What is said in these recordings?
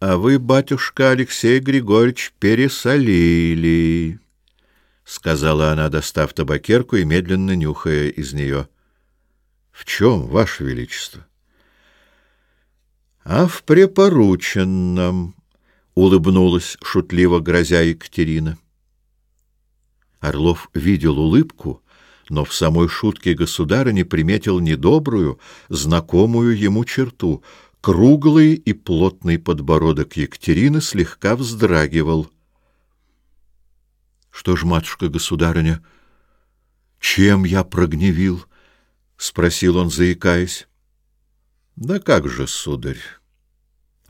А вы, батюшка Алексей Григорьевич, пересолили, — сказала она, достав табакерку и медленно нюхая из нее. — В чем, Ваше Величество? — А в препорученном, — улыбнулась шутливо грозя Екатерина. Орлов видел улыбку, но в самой шутке государа не приметил недобрую, знакомую ему черту — Круглый и плотный подбородок Екатерины слегка вздрагивал. — Что ж, матушка-государыня, чем я прогневил? — спросил он, заикаясь. — Да как же, сударь,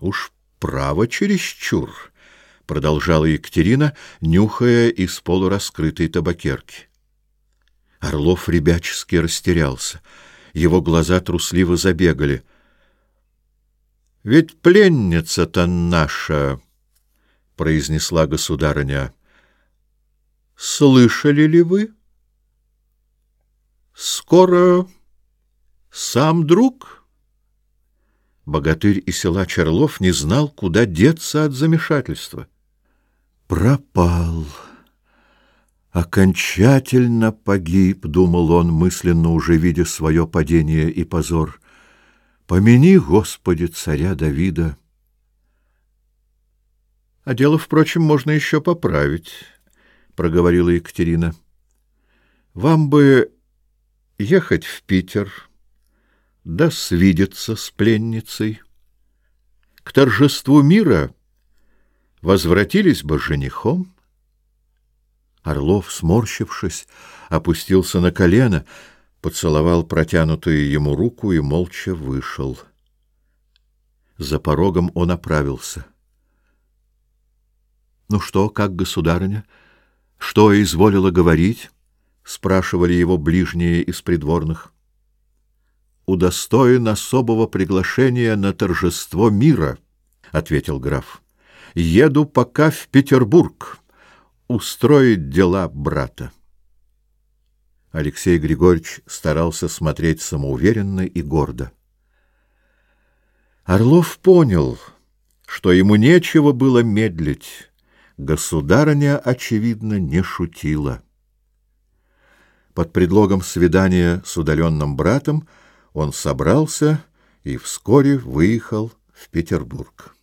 уж право чересчур, — продолжала Екатерина, нюхая из полураскрытой табакерки. Орлов ребячески растерялся. Его глаза трусливо забегали. Ведь пленница-то наша, — произнесла государыня, — слышали ли вы? Скоро сам друг. Богатырь и села Черлов не знал, куда деться от замешательства. Пропал. Окончательно погиб, — думал он, мысленно уже видя свое падение и позор — Помяни, Господи, царя Давида. — А дело, впрочем, можно еще поправить, — проговорила Екатерина. — Вам бы ехать в Питер, да свидеться с пленницей. К торжеству мира возвратились бы женихом. Орлов, сморщившись, опустился на колено — поцеловал протянутую ему руку и молча вышел. За порогом он оправился. — Ну что, как государыня? Что изволила говорить? — спрашивали его ближние из придворных. — Удостоен особого приглашения на торжество мира, — ответил граф. — Еду пока в Петербург устроить дела брата. Алексей Григорьевич старался смотреть самоуверенно и гордо. Орлов понял, что ему нечего было медлить. Государыня, очевидно, не шутила. Под предлогом свидания с удаленным братом он собрался и вскоре выехал в Петербург.